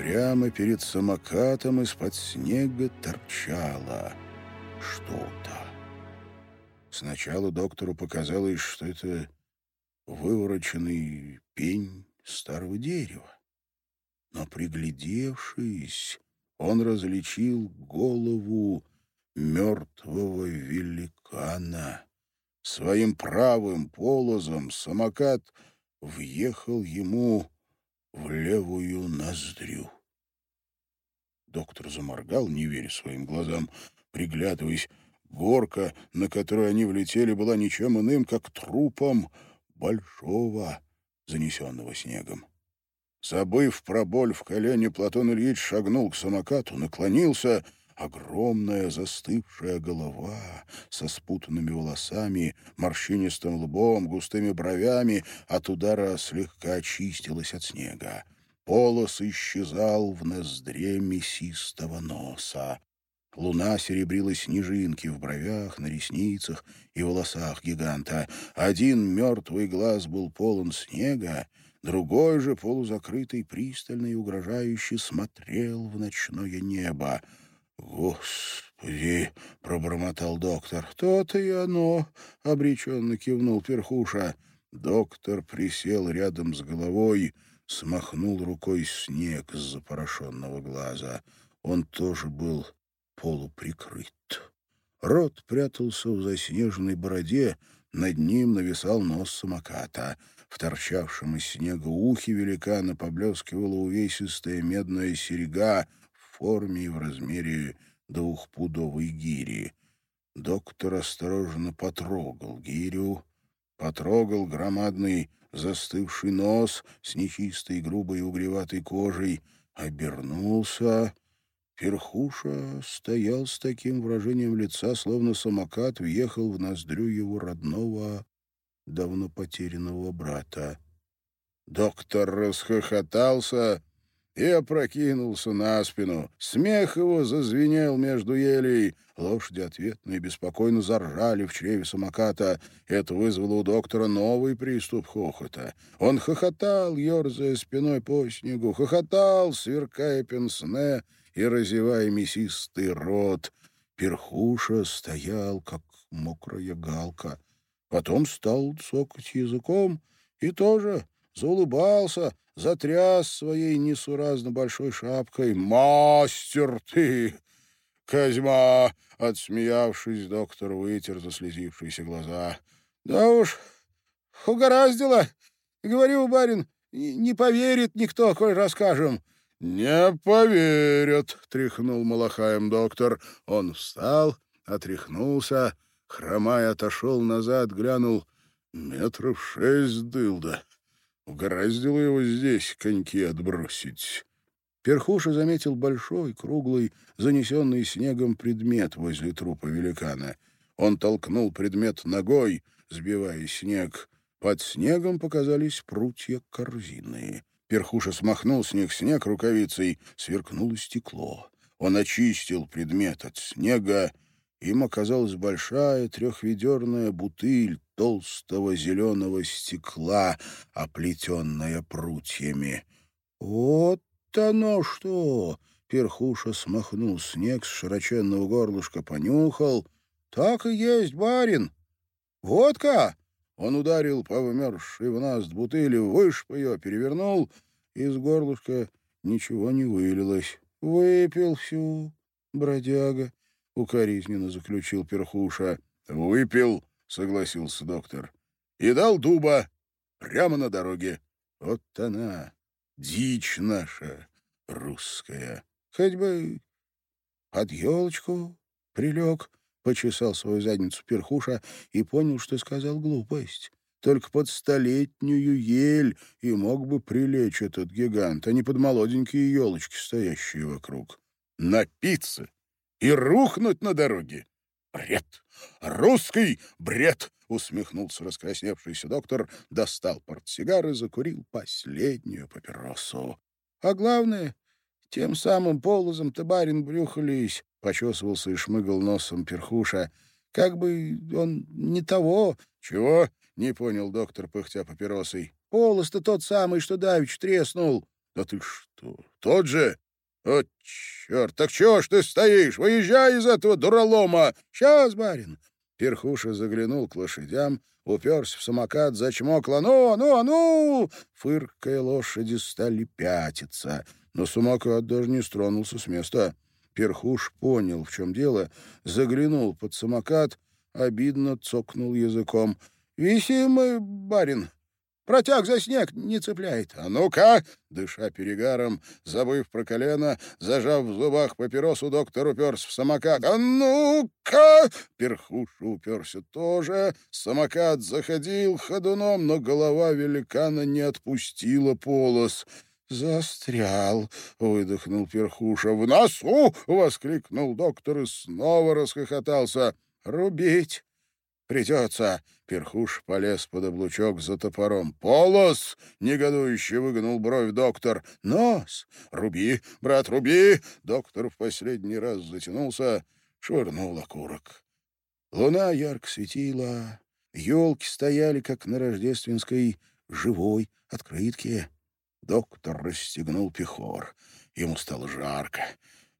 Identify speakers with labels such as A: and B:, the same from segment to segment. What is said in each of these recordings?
A: Прямо перед самокатом из-под снега торчало что-то. Сначала доктору показалось, что это вывороченный пень старого дерева. Но, приглядевшись, он различил голову мертвого великана. Своим правым полозом самокат въехал ему в левую ноздрю. Доктор заморгал, не веря своим глазам, приглядываясь. Горка, на которую они влетели, была ничем иным, как трупом большого, занесенного снегом. Забыв про боль в колене, Платон Ильич шагнул к самокату, наклонился — Огромная застывшая голова со спутанными волосами, морщинистым лбом, густыми бровями от удара слегка очистилась от снега. Полос исчезал в ноздре мясистого носа. Луна серебрила снежинки в бровях, на ресницах и волосах гиганта. Один мертвый глаз был полон снега, другой же, полузакрытый, пристально и угрожающе смотрел в ночное небо. «Господи!» — пробормотал доктор. «То-то и оно!» — обреченно кивнул перхуша. Доктор присел рядом с головой, смахнул рукой снег с запорошенного глаза. Он тоже был полуприкрыт. Рот прятался в заснеженной бороде, над ним нависал нос самоката. В торчавшем из снега ухе великана поблескивала увесистая медная серега — форме и в размере двухпудовой гири. Доктор осторожно потрогал гирю, потрогал громадный застывший нос с нечистой грубой угреватой кожей, обернулся. Перхуша стоял с таким выражением лица, словно самокат въехал в ноздрю его родного, давно потерянного брата. Доктор расхохотался и опрокинулся на спину. Смех его зазвенел между елей. Лошади ответно и беспокойно заржали в чреве самоката. Это вызвало у доктора новый приступ хохота. Он хохотал, ерзая спиной по снегу, хохотал, сверкая пенсне и разевая мясистый рот. Перхуша стоял, как мокрая галка. Потом стал цокать языком и тоже заулыбался, затряс своей несуразно большой шапкой. «Мастер ты, Козьма!» Отсмеявшись, доктор вытер заслезившиеся глаза. «Да уж, угораздило. Говорю, барин, не поверит никто, коль расскажем». «Не поверят», — тряхнул Малахаем доктор. Он встал, отряхнулся, хромая отошел назад, глянул. Метров шесть дылда. Угораздило его здесь коньки отбросить. Перхуша заметил большой, круглый, занесенный снегом предмет возле трупа великана. Он толкнул предмет ногой, сбивая снег. Под снегом показались прутья корзины. Перхуша смахнул с них снег рукавицей, сверкнуло стекло. Он очистил предмет от снега. Им оказалась большая трехведерная бутыль толстого зеленого стекла, оплетенная прутьями. «Вот оно что!» — перхуша смахнул снег с широченного горлышка, понюхал. «Так и есть, барин! Водка!» Он ударил по вымерзшей в нас бутыли, вышиб ее, перевернул. Из горлышка ничего не вылилось. «Выпил всю, бродяга», — укоризненно заключил перхуша. «Выпил», — согласился доктор. «И дал дуба прямо на дороге. Вот она, дичь наша русская. Хоть бы под елочку прилег». Почесал свою задницу перхуша и понял, что сказал глупость. Только под столетнюю ель и мог бы прилечь этот гигант, а не под молоденькие елочки, стоящие вокруг. Напиться и рухнуть на дороге. Бред! Русский бред! Усмехнулся раскрасневшийся доктор, достал портсигар и закурил последнюю папиросу. А главное, тем самым полозом-то барин брюхались, почесывался и шмыгал носом перхуша. Как бы он не того. Чего? Не понял доктор, пыхтя папиросой. Полос-то тот самый, что давич треснул. Да ты что, тот же? О, черт, так чего ж ты стоишь? Выезжай из этого дуралома! Сейчас, барин!» Перхуша заглянул к лошадям, уперся в самокат, зачмокла. «Ну, ну, ну!» Фыркая лошади стали пятиться, но самокат даже не стронулся с места. Перхуш понял, в чем дело, заглянул под самокат, обидно цокнул языком. «Виси мы, барин!» Протяг за снег не цепляет. А ну-ка, дыша перегаром, забыв про колено, зажав в зубах папиросу, доктор уперся в самокат. А ну-ка! Перхуша уперся тоже. Самокат заходил ходуном, но голова великана не отпустила полос. «Застрял!» — выдохнул перхуша. «В носу!» — воскликнул доктор и снова расхохотался. «Рубить придется!» Перхуш полез под облучок за топором. «Полос!» — негодующе выгнул бровь доктор. «Нос! Руби, брат, руби!» Доктор в последний раз затянулся, швырнул окурок. Луна ярко светила, елки стояли, как на рождественской живой открытке. Доктор расстегнул пехор. Ему стало жарко.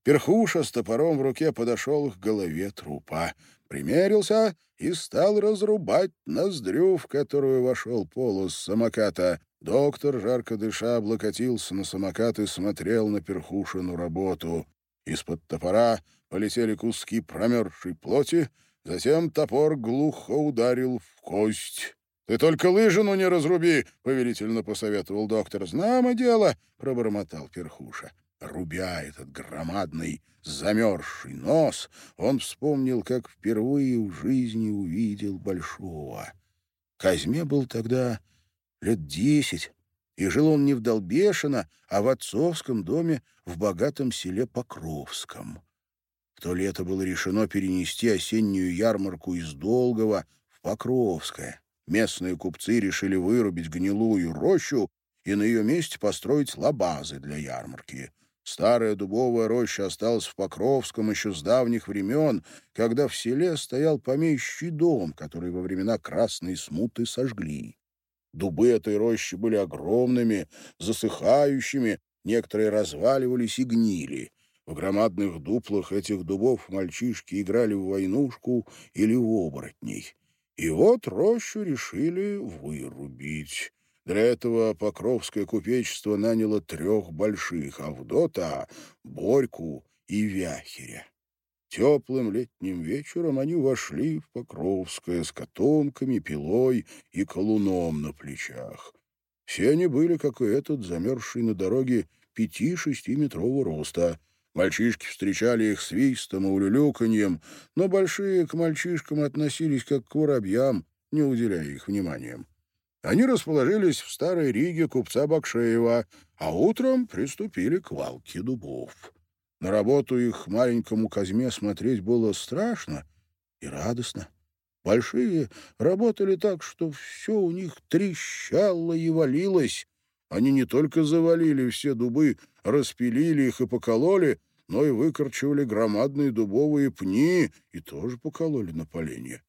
A: Перхуша с топором в руке подошел к голове трупа. Примерился и стал разрубать ноздрю, в которую вошел полос самоката. Доктор, жарко дыша, облокотился на самокат и смотрел на перхушину работу. Из-под топора полетели куски промерзшей плоти, затем топор глухо ударил в кость. «Ты только лыжину не разруби!» — повелительно посоветовал доктор. «Знамо дело!» — пробормотал перхуша. Рубя этот громадный замерзший нос, он вспомнил, как впервые в жизни увидел Большого. Казьме был тогда лет десять, и жил он не в Долбешино, а в отцовском доме в богатом селе Покровском. В то лето было решено перенести осеннюю ярмарку из Долгого в Покровское. Местные купцы решили вырубить гнилую рощу и на ее месте построить лабазы для ярмарки. Старая дубовая роща осталась в Покровском еще с давних времен, когда в селе стоял помещий дом, который во времена Красной Смуты сожгли. Дубы этой рощи были огромными, засыхающими, некоторые разваливались и гнили. В громадных дуплах этих дубов мальчишки играли в войнушку или в оборотней. И вот рощу решили вырубить. Для этого Покровское купечество наняло трех больших — Авдота, Борьку и Вяхеря. Теплым летним вечером они вошли в Покровское с котомками, пилой и колуном на плечах. Все они были, как и этот, замерзший на дороге пяти-шестиметрового роста. Мальчишки встречали их свистом и улюлюканьем, но большие к мальчишкам относились как к воробьям, не уделяя их вниманием. Они расположились в старой Риге купца Бакшеева, а утром приступили к валке дубов. На работу их маленькому Казьме смотреть было страшно и радостно. Большие работали так, что все у них трещало и валилось. Они не только завалили все дубы, распилили их и покололи, но и выкорчевали громадные дубовые пни и тоже покололи на поленье.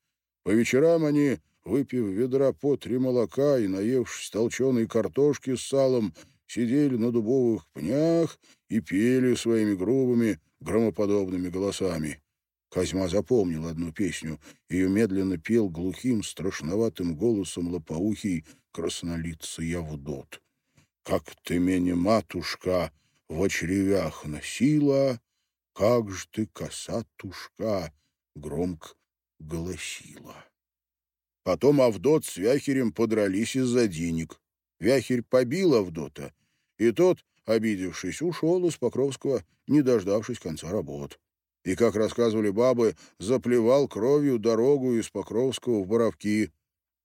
A: По вечерам они выпив ведра по три молока и наевшись толченой картошки с салом, сидели на дубовых пнях и пели своими грубыми, громоподобными голосами. Козьма запомнил одну песню. Ее медленно пел глухим, страшноватым голосом лопоухий краснолицый Явдот. «Как ты меня, матушка, в очеревях носила, как ж ты, косатушка, громко голосила». Потом Авдот с Вяхерем подрались из-за денег. Вяхерь побил Авдота, и тот, обидевшись, ушел из Покровского, не дождавшись конца работ. И, как рассказывали бабы, заплевал кровью дорогу из Покровского в Боровки.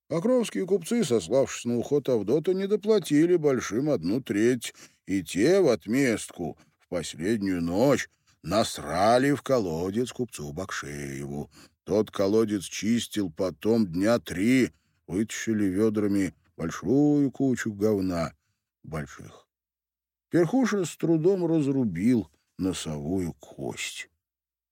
A: Покровские купцы, сославшись на уход Авдота, не доплатили большим одну треть, и те в отместку в последнюю ночь насрали в колодец купцу Бакшееву. Тот колодец чистил потом дня три, вытащили ведрами большую кучу говна больших. Перхуша с трудом разрубил носовую кость.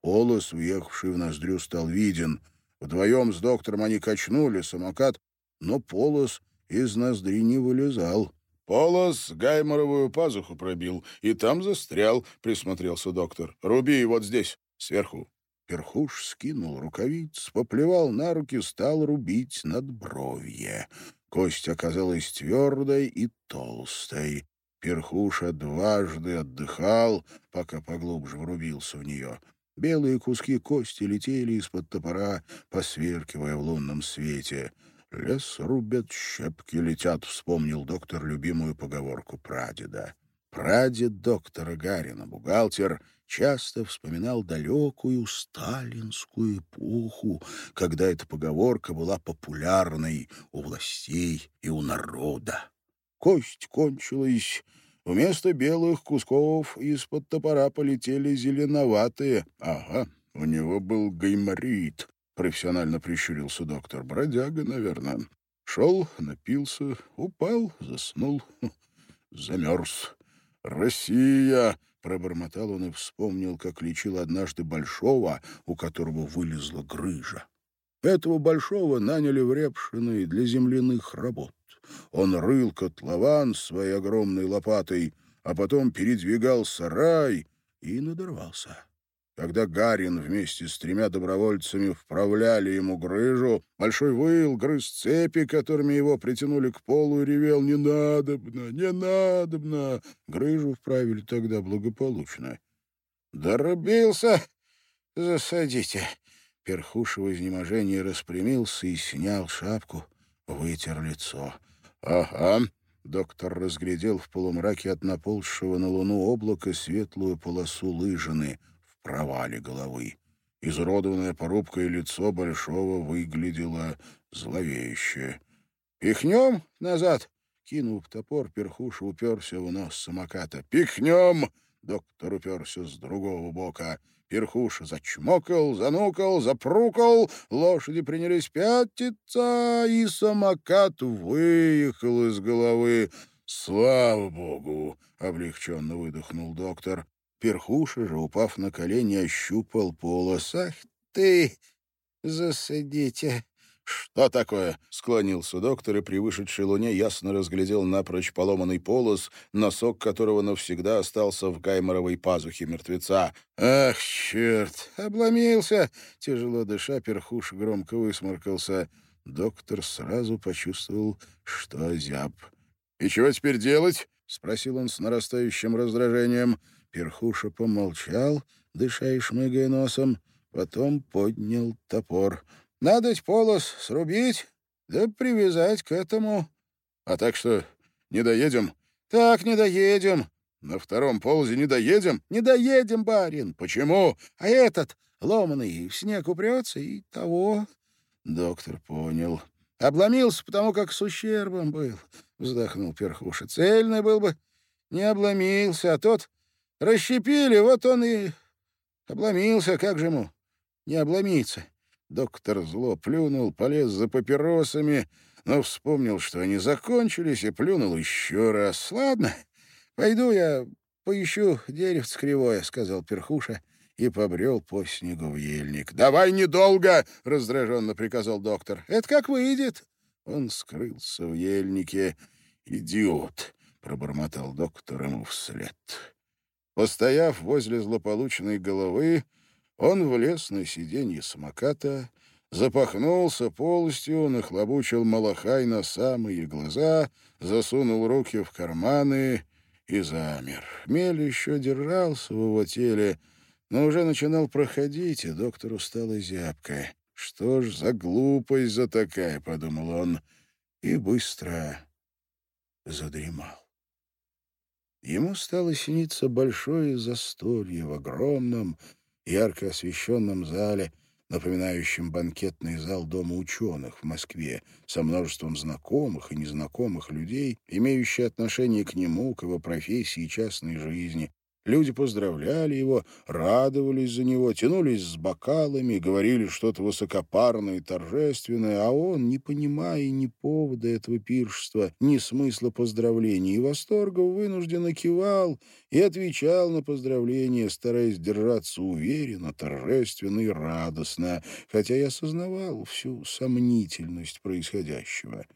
A: Полос, въехавший в ноздрю, стал виден. Вдвоем с доктором они качнули самокат, но полос из ноздри не вылезал. Полос гайморовую пазуху пробил, и там застрял, — присмотрелся доктор. Руби вот здесь, сверху. Перхуш скинул рукавиц, поплевал на руки, стал рубить над бровье. Кость оказалась твердой и толстой. Перхуша дважды отдыхал, пока поглубже врубился в нее. Белые куски кости летели из-под топора, посверкивая в лунном свете. «Лес рубят, щепки летят», — вспомнил доктор любимую поговорку прадеда. Прадед доктора Гарина, бухгалтер, часто вспоминал далекую сталинскую эпоху, когда эта поговорка была популярной у властей и у народа. Кость кончилась, Вместо белых кусков из-под топора полетели зеленоватые. Ага, у него был гайморит, профессионально прищурился доктор. Бродяга, наверное. Шел, напился, упал, заснул, замерз. «Россия!» — пробормотал он и вспомнил, как лечил однажды Большого, у которого вылезла грыжа. Этого Большого наняли в Репшино для земляных работ. Он рыл котлован своей огромной лопатой, а потом передвигал сарай и надорвался. Когда Гарин вместе с тремя добровольцами вправляли ему грыжу, большой выл грыз цепи, которыми его притянули к полу, и ревел «Не надобно! Не надобно!» Грыжу вправили тогда благополучно. «Доробился? Засадите!» Перхуша в изнеможении распрямился и снял шапку, вытер лицо. «Ага». Доктор разглядел в полумраке от наползшего на луну облака светлую полосу лыжины провале головы. Изуродованное порубкой лицо Большого выглядело зловеще. «Пихнем назад!» Кинув топор, перхуша уперся в нос самоката. «Пихнем!» Доктор уперся с другого бока. Перхуша зачмокал, занукал, запрукал, лошади принялись пятиться, и самокат выехал из головы. «Слава богу!» — облегченно выдохнул доктор. Перхуша же, упав на колени, ощупал полос. «Ах ты, засадите!» «Что такое?» — склонился доктор, и при вышедшей луне ясно разглядел напрочь поломанный полос, носок которого навсегда остался в гайморовой пазухе мертвеца. «Ах, черт! Обломился!» Тяжело дыша, перхуш громко высморкался. Доктор сразу почувствовал, что озяб. «И чего теперь делать?» — спросил он с нарастающим раздражением. Перхуша помолчал, дыша и шмыгая носом, потом поднял топор — надо полос срубить, да привязать к этому. А так что не доедем? Так не доедем. На втором ползе не доедем? Не доедем, барин. Почему? А этот ломаный в снег упрется и того. Доктор понял. Обломился, потому как с ущербом был, вздохнул Перхуша. Цельный был бы, не обломился, а тот расщепили, вот он и обломился, как же ему не обломиться? Доктор зло плюнул, полез за папиросами, но вспомнил, что они закончились, и плюнул еще раз. «Ладно, пойду я поищу деревце кривое», — сказал Перхуша и побрел по снегу в ельник. «Давай недолго!» — раздраженно приказал доктор. «Это как выйдет!» Он скрылся в ельнике. «Идиот!» — пробормотал доктор ему вслед. Постояв возле злополучной головы, он влез на сиденье самоката, запахнулся полностью, нахлобучил малахай на самые глаза, засунул руки в карманы и замер. Мель еще держался в его теле, но уже начинал проходить, и доктору стало зябко. «Что ж за глупость за такая?» — подумал он, и быстро задремал. Ему стало сниться большое застолье в огромном, ярко освещенном зале, напоминающем банкетный зал Дома ученых в Москве, со множеством знакомых и незнакомых людей, имеющих отношение к нему, к его профессии и частной жизни, Люди поздравляли его, радовались за него, тянулись с бокалами, говорили что-то высокопарное и торжественное, а он, не понимая ни повода этого пиршества, ни смысла поздравлений и восторга, вынужденно кивал и отвечал на поздравления, стараясь держаться уверенно, торжественно и радостно, хотя я осознавал всю сомнительность происходящего.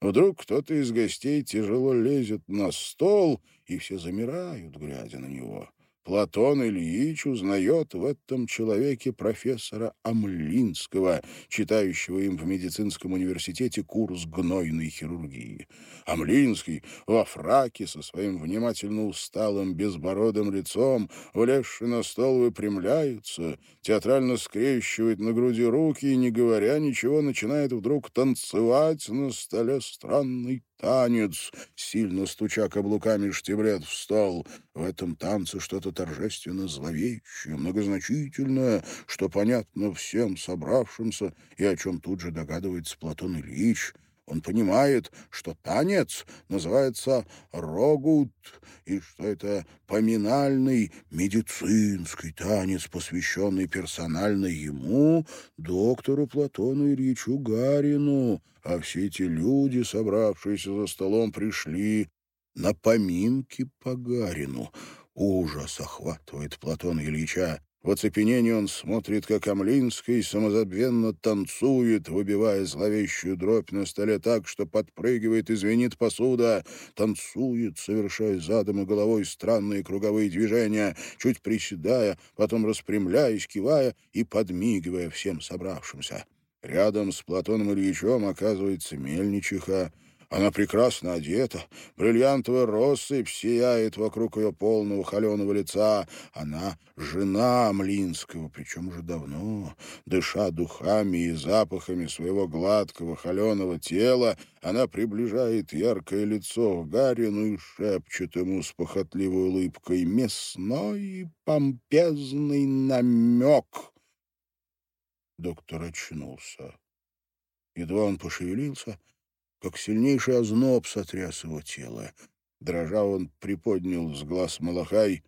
A: Вдруг кто-то из гостей тяжело лезет на стол, и все замирают, глядя на него. Платон Ильич узнает в этом человеке профессора Амлинского, читающего им в медицинском университете курс гнойной хирургии. Амлинский во фраке со своим внимательно усталым безбородым лицом, влезший на стол, выпрямляется, театрально скрещивает на груди руки и, не говоря ничего, начинает вдруг танцевать на столе странный танец, сильно стуча каблуками штиблет в стол. В этом танце что-то торжественно зловещее, многозначительное, что понятно всем собравшимся и о чем тут же догадывается Платон Ильич — он понимает, что танец называется рогут, и что это поминальный медицинский танец, посвященный персонально ему, доктору Платону Ильичу Гарину, а все эти люди, собравшиеся за столом, пришли на поминки по Гарину. Ужас охватывает Платона Ильича. В оцепенении он смотрит, как Амлинский самозабвенно танцует, выбивая зловещую дробь на столе так, что подпрыгивает и звенит посуда. Танцует, совершая задом и головой странные круговые движения, чуть приседая, потом распрямляясь, кивая и подмигивая всем собравшимся. Рядом с Платоном Ильичем оказывается мельничиха, она прекрасно одета, бриллиантовая россыпь сияет вокруг ее полного холеного лица. Она жена Млинского, причем уже давно. Дыша духами и запахами своего гладкого холеного тела, она приближает яркое лицо Гарину и шепчет ему с похотливой улыбкой «Мясной помпезный намек». Доктор очнулся. Едва он пошевелился — как сильнейший озноб сотряс его тело. Дрожа он приподнял с глаз Малахай.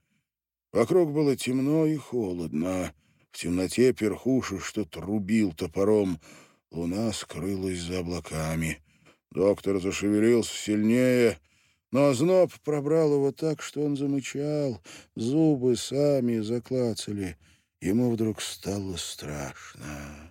A: Вокруг было темно и холодно. В темноте перхуша что-то рубил топором. Луна скрылась за облаками. Доктор зашевелился сильнее, но озноб пробрал его так, что он замычал. Зубы сами заклацали. Ему вдруг стало страшно.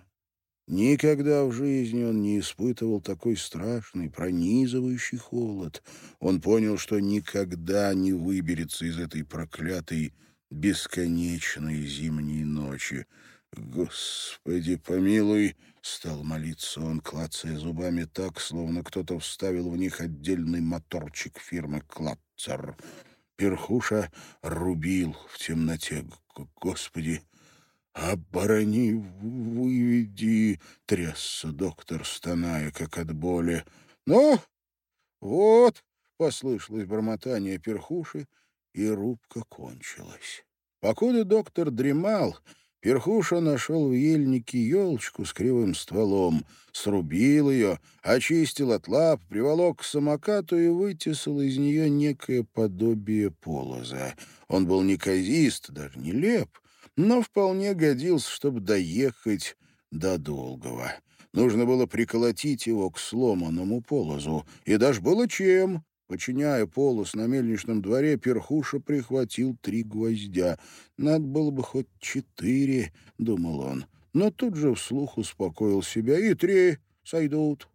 A: Никогда в жизни он не испытывал такой страшный, пронизывающий холод. Он понял, что никогда не выберется из этой проклятой, бесконечной зимней ночи. «Господи, помилуй!» — стал молиться он, клацая зубами так, словно кто-то вставил в них отдельный моторчик фирмы «Клатцер». Перхуша рубил в темноте. «Господи!» «Оборони, выведи!» — трясся доктор, стоная, как от боли. «Ну, вот!» — послышалось бормотание перхуши, и рубка кончилась. Покуда доктор дремал, Перхуша нашел в ельнике елочку с кривым стволом, срубил ее, очистил от лап, приволок к самокату и вытесал из нее некое подобие полоза. Он был неказист, даже не леп, но вполне годился, чтобы доехать до Долгого. Нужно было приколотить его к сломанному полозу, и даже было чем. Починяя полос на мельничном дворе, перхуша прихватил три гвоздя. Надо было бы хоть четыре, — думал он. Но тут же вслух успокоил себя. И три сойдут.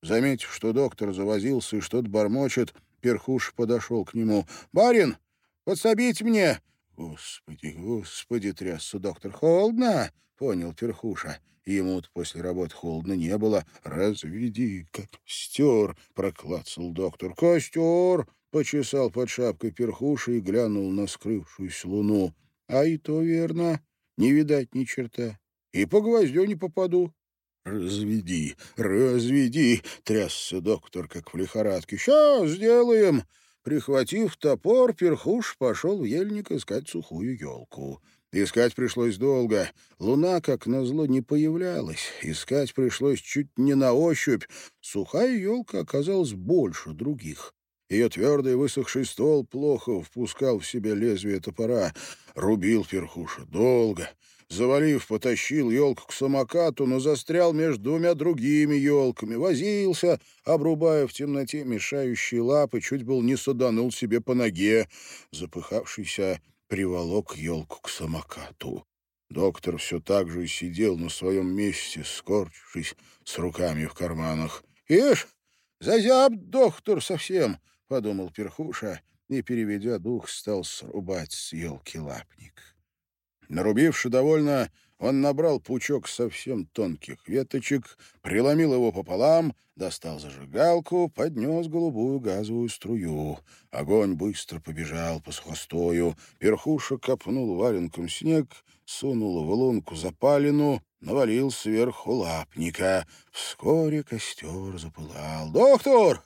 A: Заметив, что доктор завозился и что-то бормочет, перхуш подошел к нему. «Барин, подсобить мне!» «Господи, господи!» — трясся доктор. «Холодно!» — понял Перхуша. Ему-то после работы холодно не было. «Разведи костер!» — проклацал доктор. «Костер!» — почесал под шапкой Перхуша и глянул на скрывшуюся луну. «А и то верно. Не видать ни черта. И по гвоздю не попаду». «Разведи, разведи!» — трясся доктор, как в лихорадке. «Сейчас сделаем!» Прихватив топор, перхуш пошел в ельник искать сухую елку. Искать пришлось долго. Луна, как назло, не появлялась. Искать пришлось чуть не на ощупь. Сухая елка оказалась больше других. Ее твердый высохший ствол плохо впускал в себя лезвие топора. Рубил перхуша долго. Завалив, потащил елку к самокату, но застрял между двумя другими елками. Возился, обрубая в темноте мешающие лапы, чуть был не саданул себе по ноге. Запыхавшийся приволок елку к самокату. Доктор все так же сидел на своем месте, скорчившись, с руками в карманах. «Ишь, Зазяб доктор совсем, — подумал перхуша и, переведя дух, стал срубать с елки лапник. Нарубивши довольно, он набрал пучок совсем тонких веточек, преломил его пополам, достал зажигалку, поднес голубую газовую струю. Огонь быстро побежал по сухостою. Перхуша копнул валенком снег, сунул в лунку запалину, навалил сверху лапника. Вскоре костер запылал. «Доктор,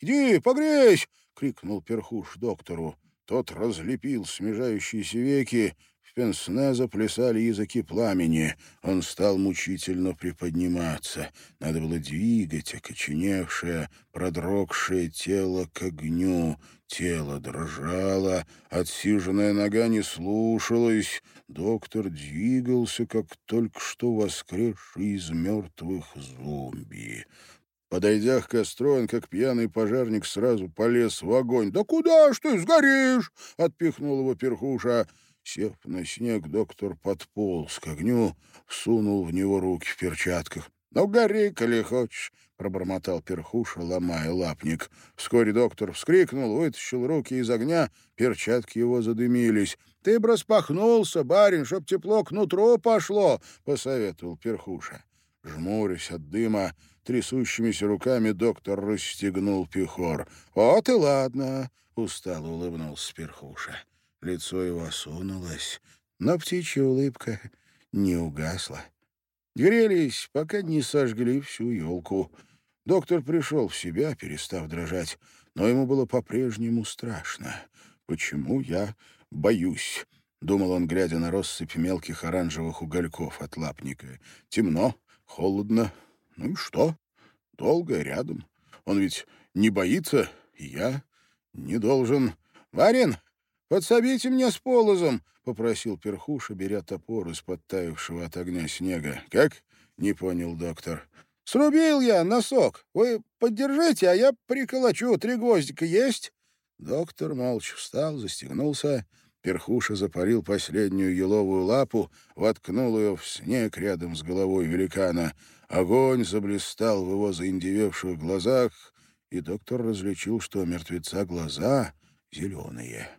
A: иди, погрейся!» — крикнул перхуш доктору. Тот разлепил смежающиеся веки, пенсне заплясали языки пламени. Он стал мучительно приподниматься. Надо было двигать окоченевшее, продрогшее тело к огню. Тело дрожало, отсиженная нога не слушалась. Доктор двигался, как только что воскресший из мертвых зомби. Подойдя к костру, он, как пьяный пожарник, сразу полез в огонь. «Да куда ж ты сгоришь?» — отпихнул его перхуша. Сев на снег, доктор подполз к огню, всунул в него руки в перчатках. «Ну, гори, коли хочешь», — пробормотал перхуша, ломая лапник. Вскоре доктор вскрикнул, вытащил руки из огня, перчатки его задымились. «Ты б распахнулся, барин, чтоб тепло к нутру пошло», — посоветовал перхуша. Жмурясь от дыма, трясущимися руками доктор расстегнул пехор. «Вот и ладно», — устало улыбнулся перхуша. Лицо его осунулось, но птичья улыбка не угасла. Грелись, пока не сожгли всю елку. Доктор пришел в себя, перестав дрожать, но ему было по-прежнему страшно. «Почему я боюсь?» — думал он, глядя на россыпь мелких оранжевых угольков от лапника. «Темно, холодно. Ну и что? Долго рядом. Он ведь не боится, и я не должен. Варен, «Подсобите мне с полозом», — попросил перхуша, беря топор из подтаявшего от огня снега. «Как?» — не понял доктор. «Срубил я носок. Вы поддержите, а я приколочу. Три гвоздика есть?» Доктор молча встал, застегнулся. Перхуша запарил последнюю еловую лапу, воткнул ее в снег рядом с головой великана. Огонь заблистал в его заиндевевших глазах, и доктор различил, что мертвеца глаза зеленые.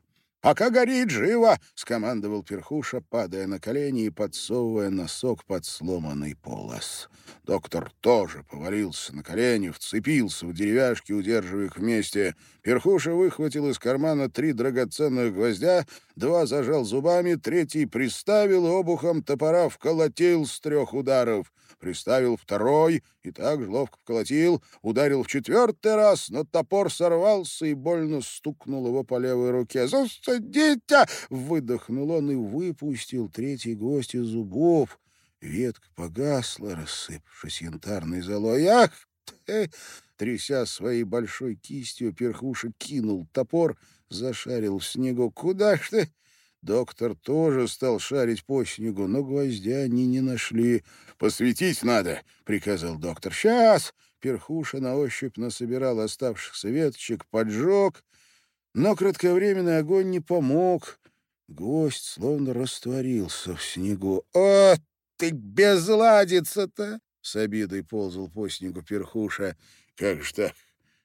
A: «Пока горит, живо!» — скомандовал перхуша, падая на колени и подсовывая носок под сломанный полос. Доктор тоже повалился на колени, вцепился в деревяшки, удерживая их вместе. Перхуша выхватил из кармана три драгоценных гвоздя, два зажал зубами, третий приставил обухом топора вколотил с трех ударов — приставил второй и так же ловко вколотил, ударил в четвертый раз, но топор сорвался и больно стукнул его по левой руке. «Засадите!» — выдохнул он и выпустил третий гость из зубов. Ветка погасла, рассыпавшись янтарной золой. «Ах ты!» Тряся своей большой кистью, перхуша кинул топор, зашарил в снегу. «Куда ж ты?» Доктор тоже стал шарить по снегу, но гвоздя они не нашли. «Посветить надо!» — приказал доктор. «Сейчас!» Перхуша на ощупь насобирал оставшихся веточек, поджег, но кратковременный огонь не помог. Гвоздь словно растворился в снегу. «О, ты безладица-то!» — с обидой ползал по снегу перхуша. «Как же так?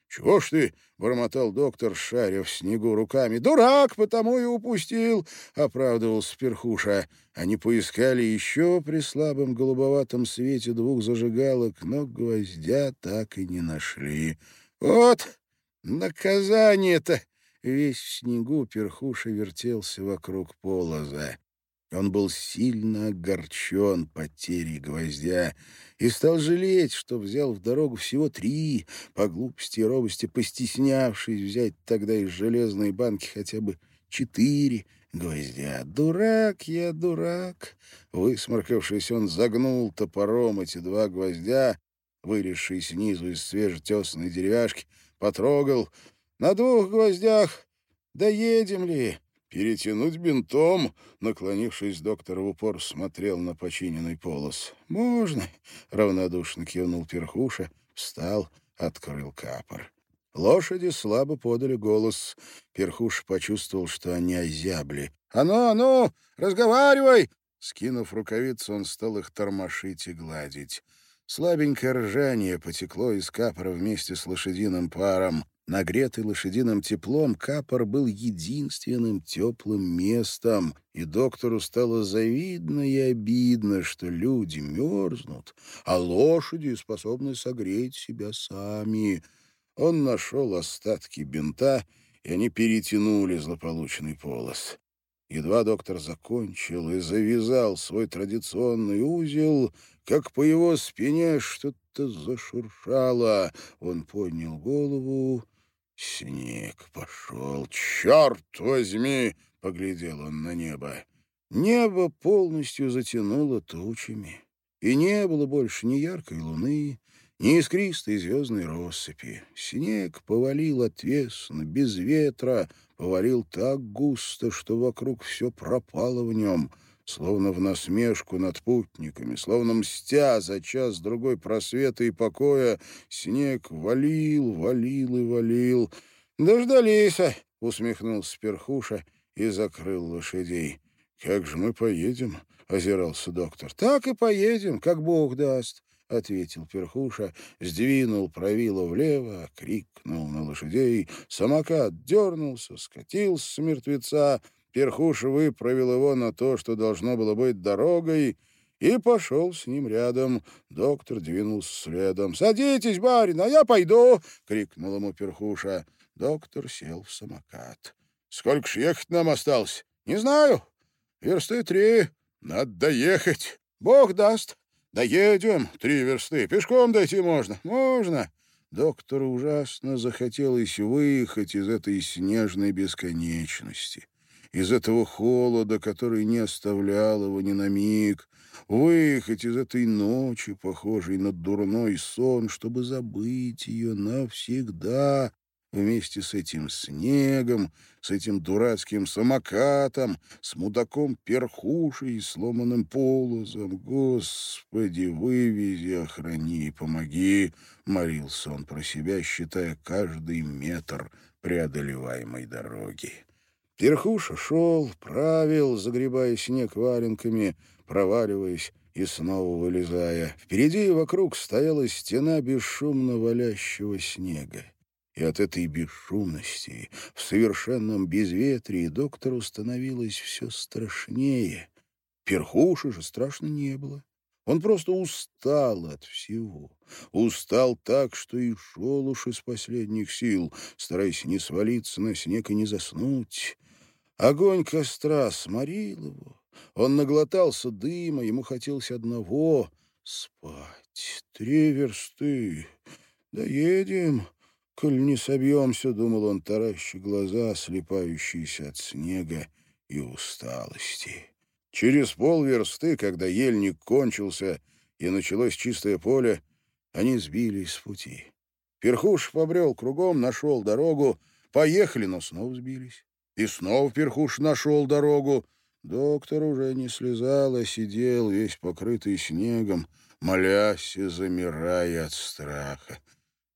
A: «Чего ж ты?» — бормотал доктор, шаря в снегу руками. «Дурак, потому и упустил!» — оправдывался перхуша. Они поискали еще при слабом голубоватом свете двух зажигалок, но гвоздя так и не нашли. «Вот наказание-то!» Весь в снегу перхуша вертелся вокруг полоза. Он был сильно огорчен потерей гвоздя и стал жалеть, что взял в дорогу всего три, по глупости и робости постеснявшись взять тогда из железной банки хотя бы четыре гвоздя. «Дурак я, дурак!» Высморкавшись, он загнул топором эти два гвоздя, вылезшие снизу из свежетесной деревяшки, потрогал. «На двух гвоздях доедем ли?» «Перетянуть бинтом?» — наклонившись, доктор в упор смотрел на починенный полос. «Можно», — равнодушно кивнул перхуша, встал, открыл капор. Лошади слабо подали голос. Перхуш почувствовал, что они озябли. «А ну, а ну, разговаривай!» Скинув рукавицу, он стал их тормошить и гладить. Слабенькое ржание потекло из капора вместе с лошадиным паром. Нагретый лошадиным теплом, капор был единственным теплым местом, и доктору стало завидно и обидно, что люди мерзнут, а лошади способны согреть себя сами. Он нашел остатки бинта, и они перетянули злополучный полос. Едва доктор закончил и завязал свой традиционный узел, как по его спине что-то зашуршало. Он поднял голову. Снег пошел. «Черт возьми!» — поглядел он на небо. Небо полностью затянуло тучами, и не было больше ни яркой луны, ни искристой звездной россыпи. Снег повалил отвесно, без ветра, повалил так густо, что вокруг все пропало в нем, словно в насмешку над путниками, словно мстя за час-другой просвета и покоя, снег валил, валил и валил. «Дождались!» — усмехнулся Перхуша и закрыл лошадей. «Как же мы поедем?» — озирался доктор. «Так и поедем, как Бог даст». — ответил Перхуша, сдвинул правило влево, крикнул на лошадей. Самокат дернулся, скатился с мертвеца. Перхуша выправил его на то, что должно было быть дорогой, и пошел с ним рядом. Доктор двинулся следом. «Садитесь, барин, а я пойду!» — крикнул ему Перхуша. Доктор сел в самокат. «Сколько ж ехать нам осталось?» «Не знаю. Версты три. Надо доехать. Бог даст. «Доедем три версты. Пешком дойти можно?» «Можно». Доктору ужасно захотелось выехать из этой снежной бесконечности, из этого холода, который не оставлял его ни на миг, выехать из этой ночи, похожей на дурной сон, чтобы забыть ее навсегда, вместе с этим снегом, с этим дурацким самокатом, с мудаком перхушей и сломанным полозом. Господи, вывези, охрани и помоги, — молился он про себя, считая каждый метр преодолеваемой дороги. Перхуша шел, правил, загребая снег валенками, проваливаясь и снова вылезая. Впереди и вокруг стояла стена бесшумно валящего снега. И от этой бесшумности, в совершенном безветрии, доктору становилось все страшнее. Перхуши же страшно не было. Он просто устал от всего. Устал так, что и шел уж из последних сил, стараясь не свалиться на снег и не заснуть. Огонь костра сморил его. Он наглотался дыма, ему хотелось одного — спать. Три версты. Доедем. «Коль не собьемся», — думал он, таращи глаза, слепающиеся от снега и усталости. Через полверсты, когда ельник кончился и началось чистое поле, они сбились с пути. Перхуш побрел кругом, нашел дорогу. Поехали, но снова сбились. И снова Перхуш нашел дорогу. Доктор уже не слезал, а сидел, весь покрытый снегом, молясь и замирая от страха.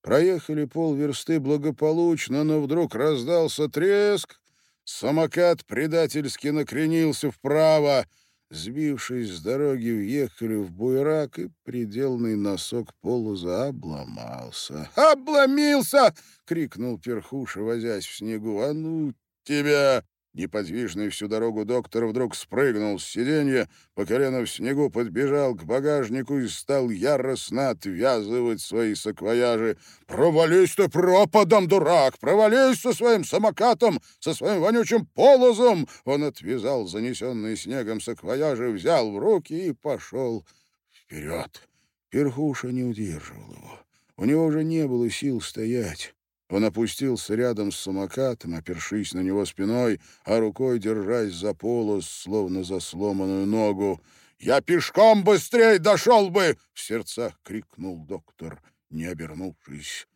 A: Проехали полверсты благополучно, но вдруг раздался треск. Самокат предательски накренился вправо. Сбившись с дороги, въехали в буерак, и приделанный носок полоза обломался. «Обломился!» — крикнул перхуша, возясь в снегу. «А ну тебя!» Неподвижный всю дорогу доктор вдруг спрыгнул с сиденья, по колено в снегу подбежал к багажнику и стал яростно отвязывать свои саквояжи. «Провались ты пропадом, дурак! Провались со своим самокатом, со своим вонючим полозом!» Он отвязал занесенные снегом саквояжи, взял в руки и пошел вперед. Перхуша не удерживал его. У него уже не было сил стоять. Он опустился рядом с самокатом, опершись на него спиной, а рукой держась за полос, словно за сломанную ногу. «Я пешком быстрее дошел бы!» — в сердцах крикнул доктор, не обернувшись.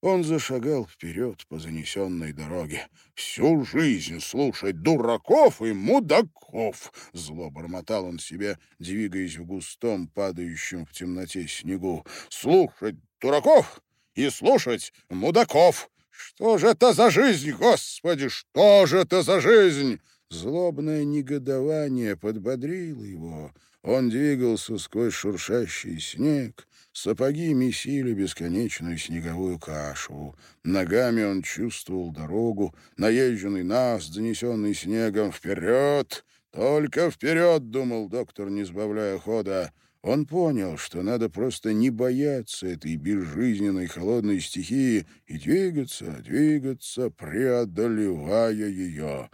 A: Он зашагал вперед по занесенной дороге. «Всю жизнь слушать дураков и мудаков!» — зло бормотал он себе, двигаясь в густом, падающем в темноте снегу. «Слушать дураков и слушать мудаков. Что же это за жизнь, Господи, что же это за жизнь?» Злобное негодование подбодрило его. Он двигался сквозь шуршащий снег, Сапоги месили бесконечную снеговую кашу. Ногами он чувствовал дорогу, наезженный нас, занесенный снегом. «Вперед! Только вперед!» — думал доктор, не сбавляя хода. Он понял, что надо просто не бояться этой безжизненной холодной стихии и двигаться, двигаться, преодолевая ее.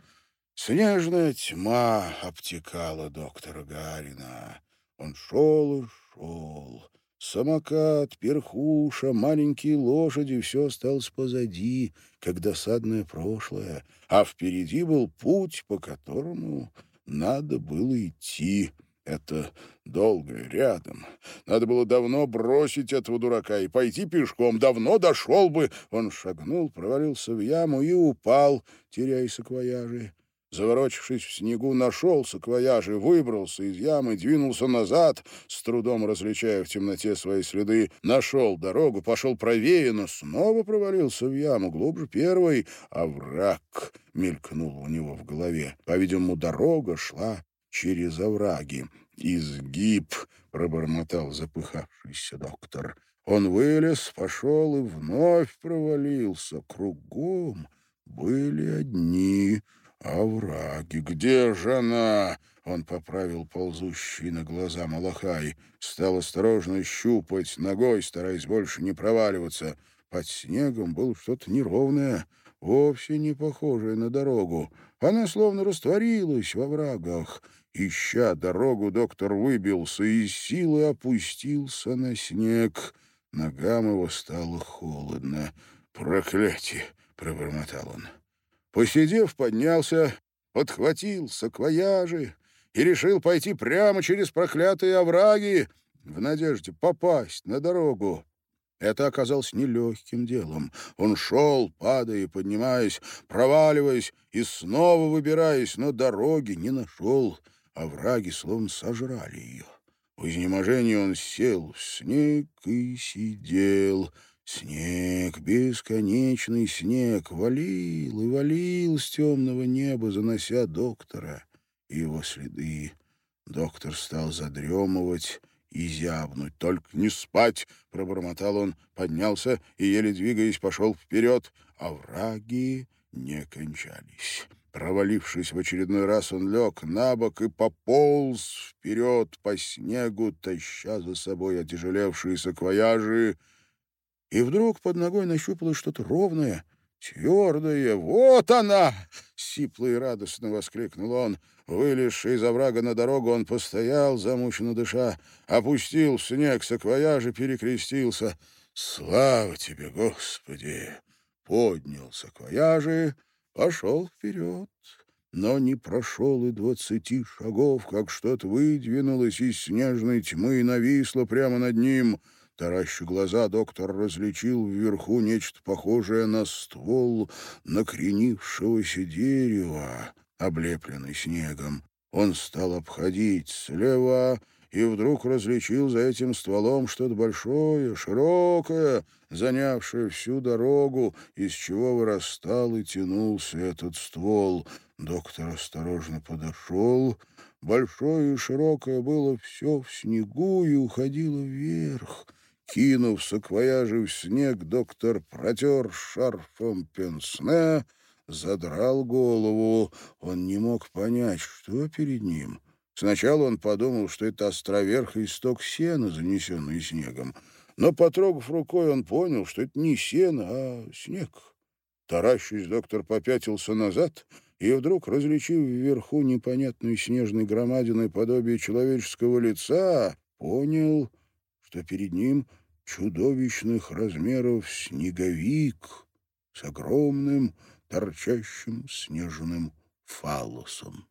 A: Снежная тьма обтекала доктора Гарина. Он шел и шел. Самокат, перхуша, маленькие лошади — все осталось позади, как досадное прошлое, а впереди был путь, по которому надо было идти. Это долго, рядом. Надо было давно бросить этого дурака и пойти пешком. Давно дошел бы. Он шагнул, провалился в яму и упал, теряя саквояжи. Заворочившись в снегу, нашел саквояжи, выбрался из ямы, двинулся назад, с трудом различая в темноте свои следы, нашел дорогу, пошел правее, но снова провалился в яму, глубже первой, а враг мелькнул у него в голове. По-видимому, дорога шла через овраги. «Изгиб!» — пробормотал запыхавшийся доктор. Он вылез, пошел и вновь провалился. Кругом были одни овраги. «Где же она?» Он поправил ползущий на глаза Малахай. Стал осторожно щупать ногой, стараясь больше не проваливаться. Под снегом было что-то неровное, вовсе не похожее на дорогу. Она словно растворилась во врагах. Ища дорогу, доктор выбился и силой опустился на снег. Ногам его стало холодно. «Проклятие!» — пробормотал он. Посидев, поднялся, подхватил саквояжи и решил пойти прямо через проклятые овраги в надежде попасть на дорогу. Это оказалось нелегким делом. Он шел, падая и поднимаясь, проваливаясь и снова выбираясь, но дороги не нашел, а враги словно сожрали ее. В изнеможении он сел в снег и сидел. Снег, бесконечный снег, валил и валил с темного неба, занося доктора и его следы. Доктор стал задремывать, и зябнуть. «Только не спать!» — пробормотал он, поднялся и, еле двигаясь, пошел вперед. А враги не кончались. Провалившись в очередной раз, он лег на бок и пополз вперед по снегу, таща за собой отяжелевшие саквояжи. И вдруг под ногой нащупалось что-то ровное — «Твердая! Вот она!» — сипло и радостно воскликнул он. Вылезший из оврага на дорогу, он постоял, замученно дыша, опустил в снег саквояж и перекрестился. «Слава тебе, Господи!» Поднял саквояжи, пошел вперед, но не прошел и двадцати шагов, как что-то выдвинулось из снежной тьмы и нависло прямо над ним — Таращу глаза, доктор различил вверху нечто похожее на ствол накренившегося дерева, облепленный снегом. Он стал обходить слева и вдруг различил за этим стволом что-то большое, широкое, занявшее всю дорогу, из чего вырастал и тянулся этот ствол. Доктор осторожно подошел. Большое и широкое было все в снегу и уходило вверх. Кинув саквояжи в снег, доктор протер шарфом пенсне, задрал голову. Он не мог понять, что перед ним. Сначала он подумал, что это островерх и сток сена, занесенный снегом. Но, потрогав рукой, он понял, что это не сено, а снег. Таращись, доктор попятился назад и вдруг, различив вверху непонятной снежной громадиной подобие человеческого лица, понял, что перед ним чудовищных размеров снеговик с огромным торчащим снежным фаллосом.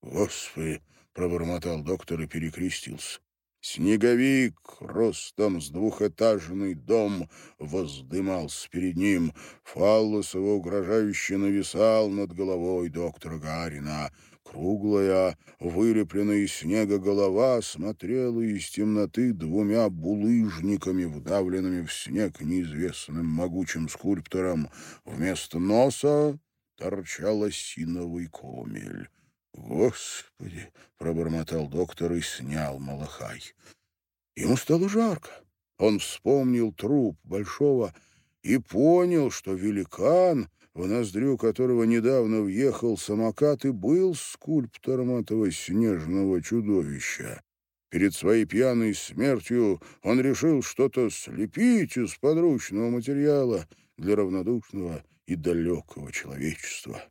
A: «Господи!» — пробормотал доктор и перекрестился. Снеговик ростом с двухэтажный дом воздымался перед ним. Фаллос его угрожающе нависал над головой доктора Гарина — Круглая, вылепленная из снега голова смотрела из темноты двумя булыжниками, вдавленными в снег неизвестным могучим скульптором. Вместо носа торчал осиновый комель. «Господи!» — пробормотал доктор и снял малахай. Ему стало жарко. Он вспомнил труп большого и понял, что великан, в ноздрю которого недавно въехал самокат, и был скульптором этого снежного чудовища. Перед своей пьяной смертью он решил что-то слепить из подручного материала для равнодушного и далекого человечества.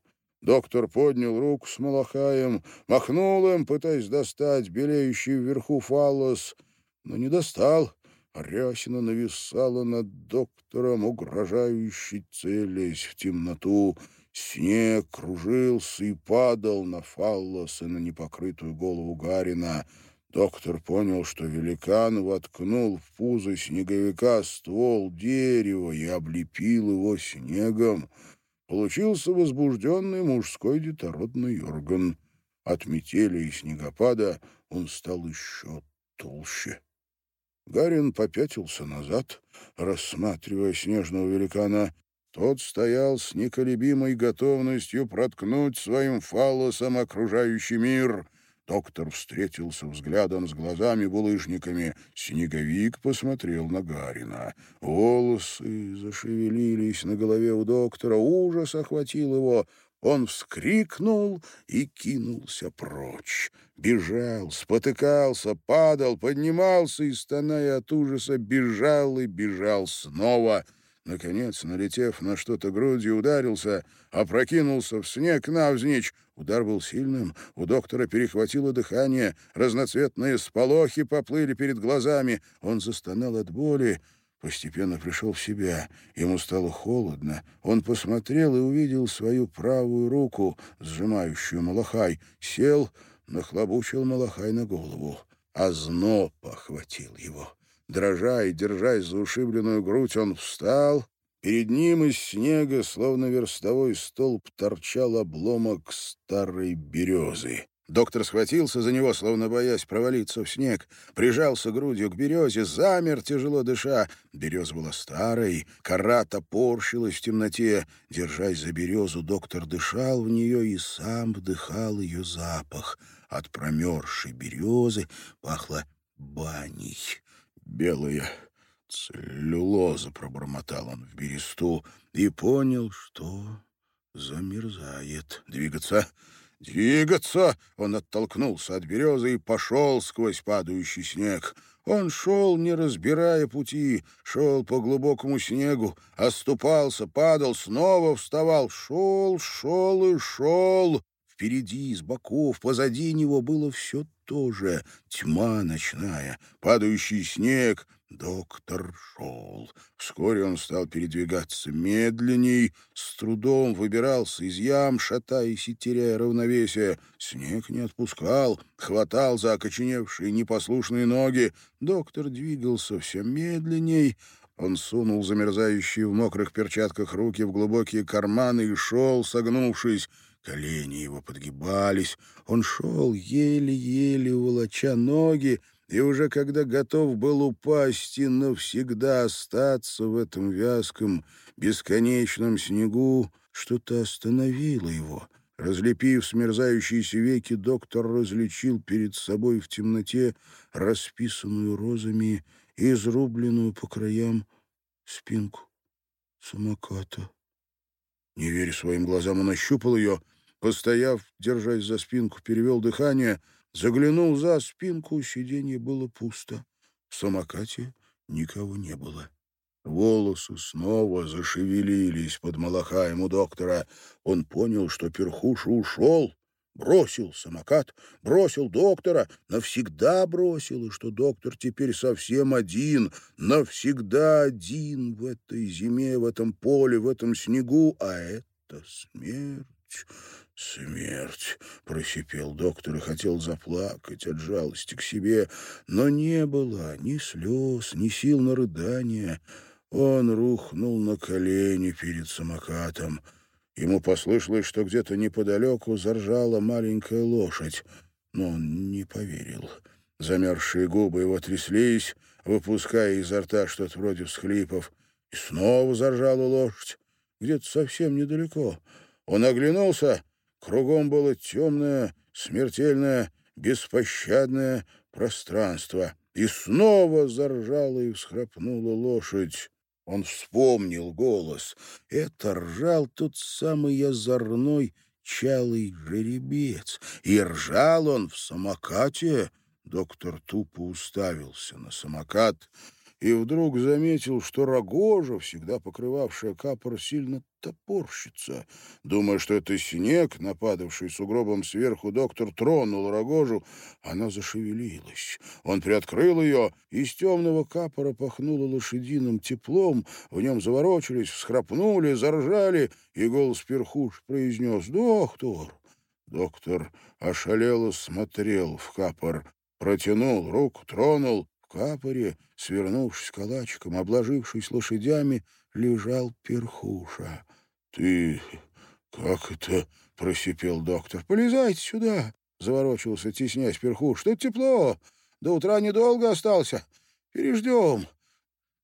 A: Доктор поднял руку с Малахаем, махнул им, пытаясь достать белеющий вверху фаллос, но не достал. Рясина нависала над доктором, угрожающей целясь в темноту. Снег кружился и падал на фаллос и на непокрытую голову Гарина. Доктор понял, что великан воткнул в пузо снеговика ствол дерева и облепил его снегом. Получился возбужденный мужской детородный орган. От метели и снегопада он стал еще толще. Гарин попятился назад, рассматривая снежного великана. Тот стоял с неколебимой готовностью проткнуть своим фалосом окружающий мир — Доктор встретился взглядом с глазами-булыжниками. Снеговик посмотрел на Гарина. Волосы зашевелились на голове у доктора. Ужас охватил его. Он вскрикнул и кинулся прочь. Бежал, спотыкался, падал, поднимался и, стоная от ужаса, бежал и бежал снова — Наконец, налетев на что-то грудью, ударился, опрокинулся в снег навзничь. Удар был сильным, у доктора перехватило дыхание, разноцветные сполохи поплыли перед глазами. Он застонал от боли, постепенно пришел в себя. Ему стало холодно. Он посмотрел и увидел свою правую руку, сжимающую малахай. Сел, нахлобучил малахай на голову. а Озноб охватил его. Дрожа и держась за ушибленную грудь, он встал. Перед ним из снега, словно верстовой столб, торчал обломок старой березы. Доктор схватился за него, словно боясь провалиться в снег, прижался грудью к березе, замер, тяжело дыша. Береза была старой, кора топорщилась в темноте. Держась за березу, доктор дышал в нее и сам вдыхал ее запах. От промерзшей березы пахло баней белая целлюлоза, пробормотал он в бересту и понял, что замерзает. Двигаться, двигаться! Он оттолкнулся от березы и пошел сквозь падающий снег. Он шел, не разбирая пути, шел по глубокому снегу, оступался, падал, снова вставал, шел, шел и шел. Впереди, с боков, позади него было все то же. Тьма ночная, падающий снег. Доктор шел. Вскоре он стал передвигаться медленней, с трудом выбирался из ям, шатаясь и теряя равновесие. Снег не отпускал, хватал за окоченевшие непослушные ноги. Доктор двигался все медленней, он сунул замерзающие в мокрых перчатках руки в глубокие карманы и шел, согнувшись. Колени его подгибались. Он шел, еле-еле волоча ноги, и уже когда готов был упасть и навсегда остаться в этом вязком, бесконечном снегу, что-то остановило его. Разлепив смерзающиеся веки, доктор различил перед собой в темноте расписанную розами и изрубленную по краям спинку самоката. Не веря своим глазам, он ощупал ее, Постояв, держась за спинку, перевел дыхание, заглянул за спинку, сиденье было пусто. В самокате никого не было. Волосы снова зашевелились под малахаем у доктора. Он понял, что перхуша ушел, бросил самокат, бросил доктора, навсегда бросил, и что доктор теперь совсем один, навсегда один в этой зиме, в этом поле, в этом снегу, а это смерть. «Смерть!» — просипел доктор и хотел заплакать от жалости к себе, но не было ни слез, ни сил на рыдание. Он рухнул на колени перед самокатом. Ему послышалось, что где-то неподалеку заржала маленькая лошадь, но он не поверил. Замерзшие губы его тряслись, выпуская изо рта что-то вроде всхлипов. И снова заржала лошадь, где-то совсем недалеко. Он оглянулся Кругом было темное, смертельное, беспощадное пространство. и снова заржала и всхрапнула лошадь. Он вспомнил голос. Это ржал тот самый озорной чалый жеребец. И ржал он в самокате. Доктор тупо уставился на самокат и вдруг заметил, что рогожа, всегда покрывавшая капор, сильно топорщится. Думая, что это снег, нападавший сугробом сверху, доктор тронул рогожу. Она зашевелилась. Он приоткрыл ее, из темного капора пахнуло лошадиным теплом. В нем заворочились, всхрапнули, заржали, и голос перхуш произнес «Доктор!». Доктор ошалело смотрел в капор, протянул руку, тронул, капоре, свернувшись калачиком, обложившись лошадями, лежал перхуша. — Ты как это? — просипел доктор. — Полезайте сюда! — заворочился, теснясь перхуш. — Тут тепло. До утра недолго остался. Переждем.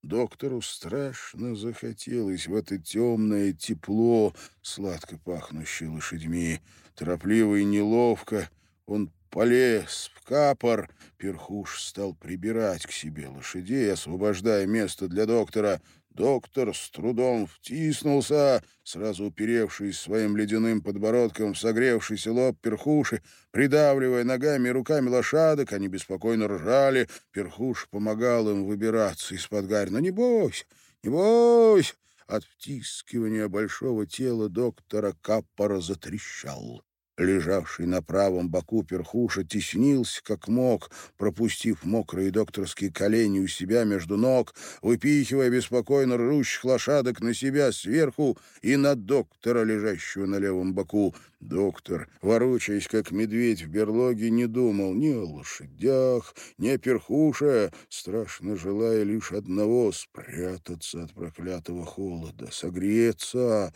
A: Доктору страшно захотелось в это темное тепло, сладко пахнущее лошадьми. Торопливо и неловко он полез в капор. Перхуш стал прибирать к себе лошадей, освобождая место для доктора. Доктор с трудом втиснулся, сразу уперевшись своим ледяным подбородком в согревшийся лоб перхуши, придавливая ногами и руками лошадок, они беспокойно ржали. Перхуш помогал им выбираться из-под гарь. «Но не бойся, не бойся!» От втискивания большого тела доктора Каппора затрещал. Лежавший на правом боку перхуша теснился, как мог, пропустив мокрые докторские колени у себя между ног, выпихивая беспокойно рущих лошадок на себя сверху и на доктора, лежащего на левом боку. Доктор, ворочаясь, как медведь в берлоге, не думал ни о лошадях, ни о перхуше, страшно желая лишь одного — спрятаться от проклятого холода, согреться.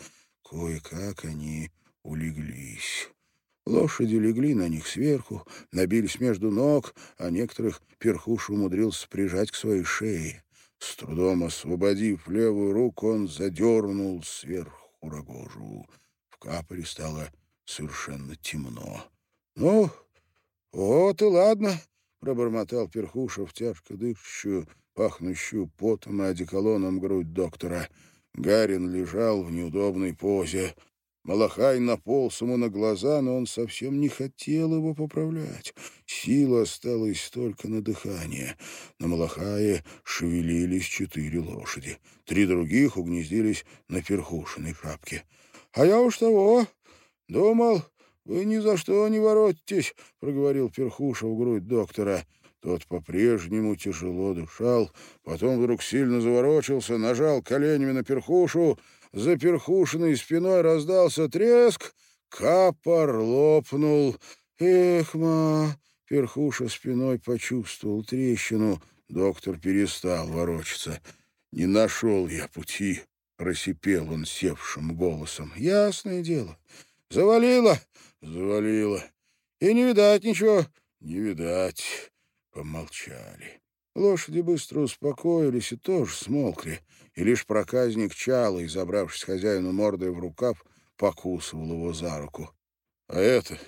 A: Кое-как они улеглись. Лошади легли на них сверху, набились между ног, а некоторых перхуш умудрился прижать к своей шее. С трудом освободив левую руку, он задернул сверху рогожу. В капоре стало совершенно темно. — Ну, вот и ладно, — пробормотал Перхушев тяжко дышащую, пахнущую потом и одеколоном грудь доктора. Гарин лежал в неудобной позе. Малахай наполз ему на глаза, но он совсем не хотел его поправлять. Сила осталась только на дыхание. На Малахае шевелились четыре лошади. Три других угнездились на перхушиной шапке. — А я уж того думал, вы ни за что не воротитесь, — проговорил перхуша в грудь доктора. Тот по-прежнему тяжело дышал, потом вдруг сильно заворочился, нажал коленями на перхушу — за перхушиной спиной раздался треск, капор лопнул. Эх, ма! Перхуша спиной почувствовал трещину. Доктор перестал ворочаться. «Не нашел я пути», — просипел он севшим голосом. «Ясное дело. Завалило?» «Завалило. И не видать ничего?» «Не видать». Помолчали. Лошади быстро успокоились и тоже смолкли, и лишь проказник Чалый, забравшись хозяину мордой в рукав, покусывал его за руку. — А это...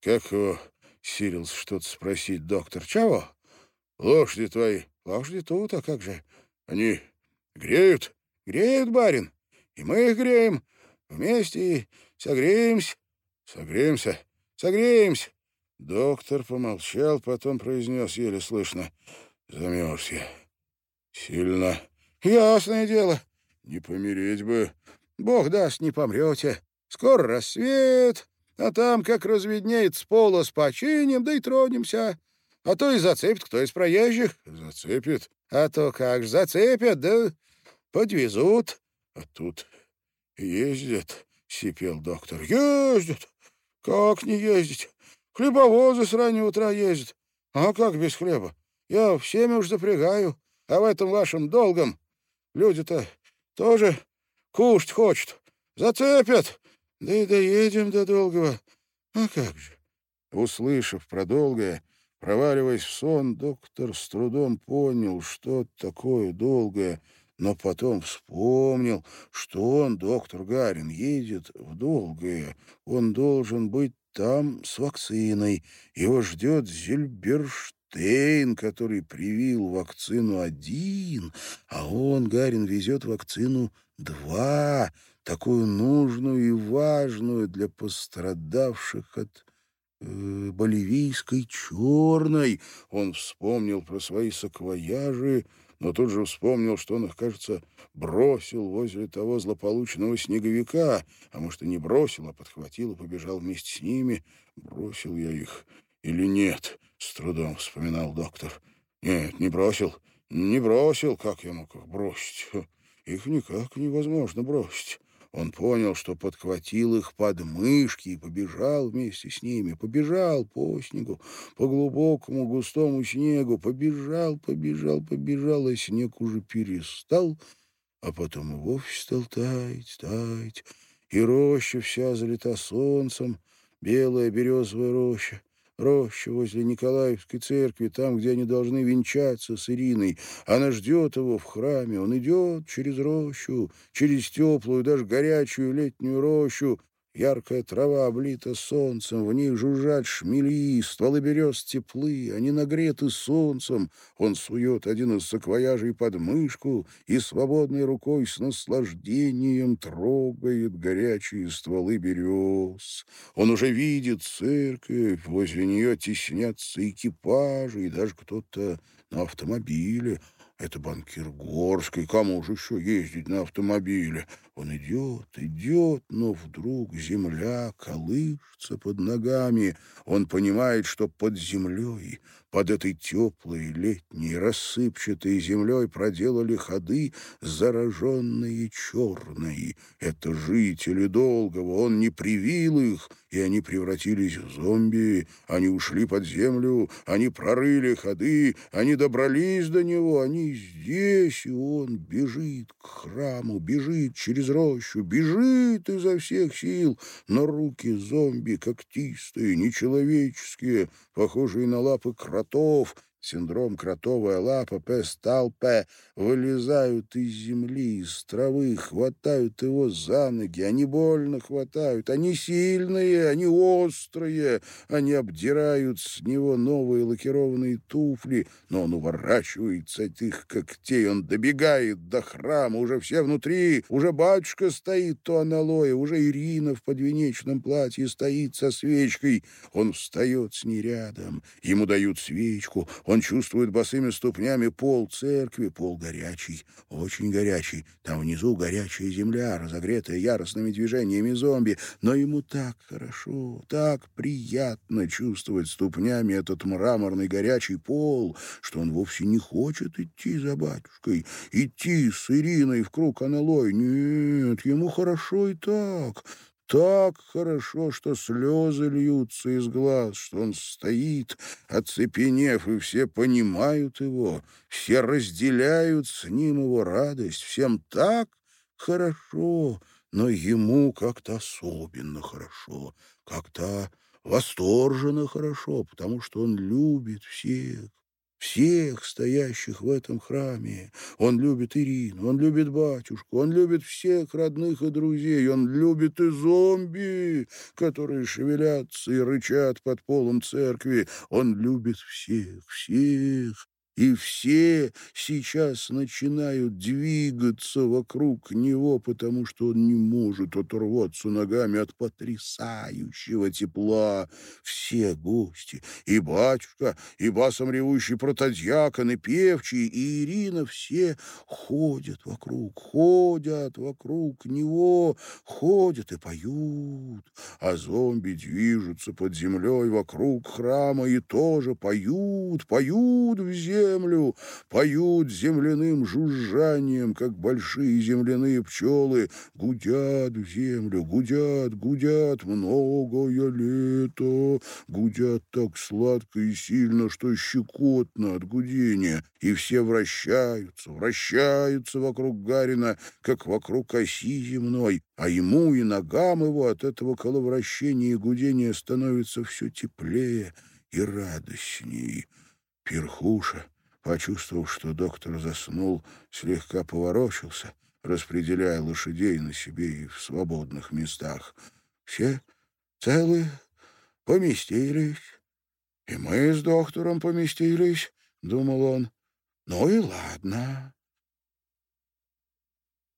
A: Как его... — силился что-то спросить доктор. — Чего? — Лошади твои. — Лошади тут, а как же? — Они греют? — Греют, барин. И мы их греем. Вместе согреемся. — Согреемся? — Согреемся. Доктор помолчал, потом произнес еле слышно. Замерзся. Сильно. Ясное дело. Не помереть бы. Бог даст, не помрете. Скоро рассвет, а там, как разведнеет с пола, с починим, да и тронемся. А то и зацепит кто из проезжих. Зацепит. А то как же зацепят, да подвезут. А тут ездят, — сипел доктор. Ездят. Как не ездить? Хлебовозы с раннего утра ездят. А как без хлеба? Я всеми уж запрягаю, а в этом вашем долгом люди-то тоже кушать хочут. Зацепят, да и доедем до долгого. А как же? Услышав про долгое, проваливаясь в сон, доктор с трудом понял, что такое долгое, но потом вспомнил, что он, доктор Гарин, едет в долгое. Он должен быть там с вакциной. Его ждет Зильберштейн Штейн, который привил вакцину один, а он, Гарин, везет вакцину два, такую нужную и важную для пострадавших от э, боливийской черной. Он вспомнил про свои саквояжи, но тут же вспомнил, что он их, кажется, бросил возле того злополучного снеговика, а может, и не бросил, а подхватил и побежал вместе с ними. Бросил я их или нет, с трудом вспоминал доктор. Нет, не бросил. Не бросил, как я мог их бросить? Их никак невозможно бросить. Он понял, что подхватил их под мышки и побежал вместе с ними. Побежал по снегу, по глубокому густому снегу. Побежал, побежал, побежал, а снег уже перестал, а потом и вовсе стал таять, таять. И роща вся залита солнцем, белая березовая роща роща возле Николаевской церкви, там, где они должны венчаться с Ириной. Она ждет его в храме. Он идет через рощу, через теплую, даже горячую летнюю рощу, Яркая трава облита солнцем, в них жужжат шмели, стволы берез теплы, они нагреты солнцем. Он сует один из саквояжей под мышку и свободной рукой с наслаждением трогает горячие стволы берез. Он уже видит церковь, возле нее теснятся экипажи и даже кто-то на автомобиле. Это банкир Горский, кому же еще ездить на автомобиле? Он идет, идет, но вдруг земля колышется под ногами. Он понимает, что под землей под этой теплой летней рассыпчатой землей проделали ходы зараженные черные. Это жители Долгого, он не привил их, и они превратились в зомби. Они ушли под землю, они прорыли ходы, они добрались до него, они здесь, и он бежит к храму, бежит через рощу, бежит изо всех сил, но руки зомби когтистые, нечеловеческие, похожие на лапы кротов, doof Синдром кротовая лапа, песталпе, вылезают из земли, из травы, хватают его за ноги. Они больно хватают, они сильные, они острые. Они обдирают с него новые лакированные туфли, но он уворачивается от их когтей. Он добегает до храма, уже все внутри, уже батюшка стоит то аналоя, уже Ирина в подвенечном платье стоит со свечкой. Он встает с ней рядом, ему дают свечку, он чувствует босыми ступнями пол церкви, пол горячий, очень горячий. Там внизу горячая земля, разогретая яростными движениями зомби. Но ему так хорошо, так приятно чувствовать ступнями этот мраморный горячий пол, что он вовсе не хочет идти за батюшкой, идти с Ириной в круг аналой. Нет, ему хорошо и так так хорошо, что слезы льются из глаз, что он стоит, оцепенев, и все понимают его, все разделяют с ним его радость, всем так хорошо, но ему как-то особенно хорошо, как-то восторженно хорошо, потому что он любит всех, всех стоящих в этом храме. Он любит Ирину, он любит батюшку, он любит всех родных и друзей, он любит и зомби, которые шевелятся и рычат под полом церкви. Он любит всех, всех, и все сейчас начинают двигаться вокруг него, потому что он не может оторваться ногами от потрясающего тепла. Все гости, и батюшка, и басом ревущий протодьякон, и певчий, и Ирина, все ходят вокруг, ходят вокруг него, ходят и поют, а зомби движутся под землей вокруг храма и тоже поют, поют в землю землю, поют земляным жужжанием, как большие земляные пчелы, гудят в землю, гудят, гудят многое лето, гудят так сладко и сильно, что щекотно от гудения, и все вращаются, вращаются вокруг Гарина, как вокруг оси земной, а ему и ногам его от этого коловращения и гудения становится все теплее и радостней. Перхуша Почувствовав, что доктор заснул, слегка поворочился, распределяя лошадей на себе и в свободных местах. Все целые, поместились. И мы с доктором поместились, — думал он. Ну и ладно.